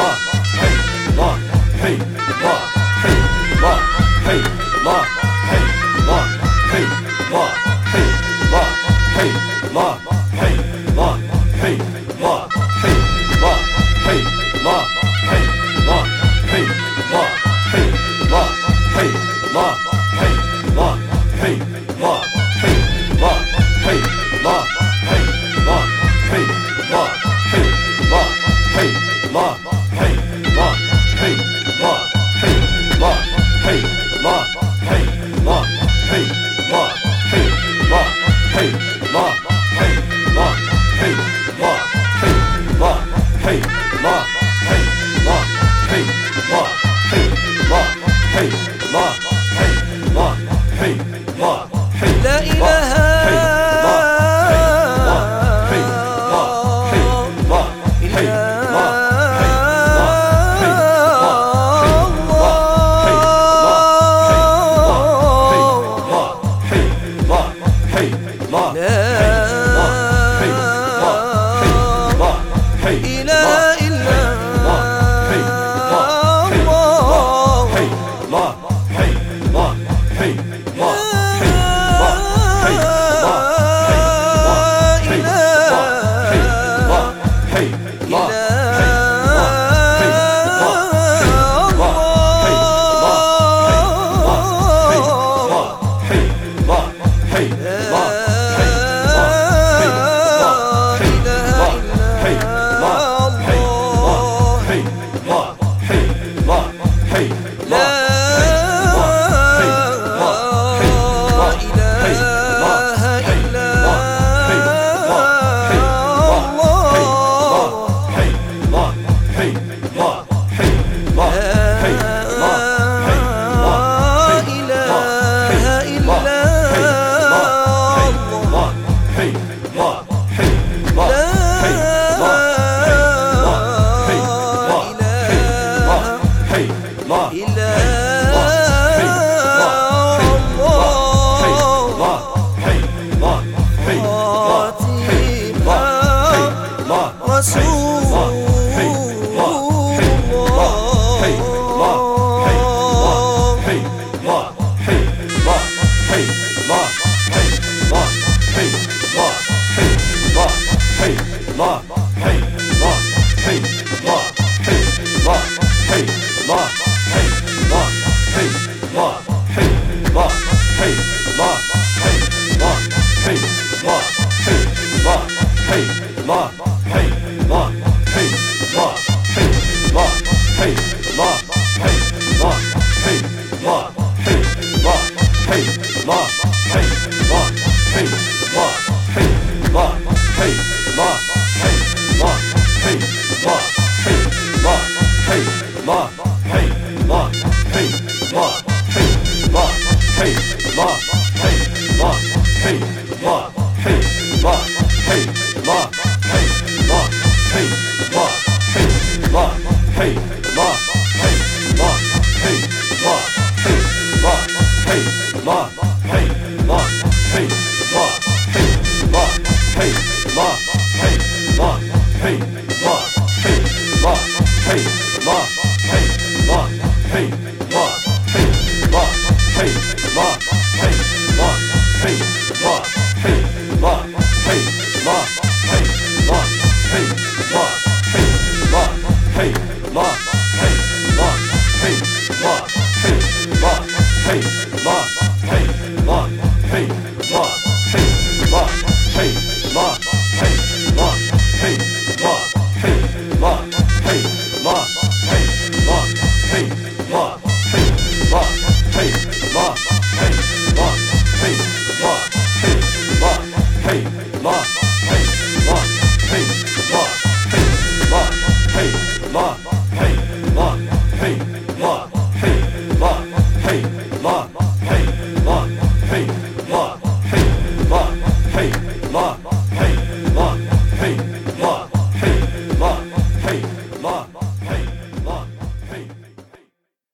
الله حي الله حي الله حي الله حي الله حي الله حي الله حي الله حي الله حي الله حي الله حي الله حي الله حي الله حي الله حي الله حي الله 妈嘿妈嘿妈嘿妈嘿妈嘿妈嘿妈嘿妈嘿妈嘿妈嘿妈嘿妈嘿妈嘿妈嘿妈嘿妈嘿 Love. hey, hey, hey, hey, hey, hey, hey, hey, hey, hey, hey, hey, hey, hey, hey, hey.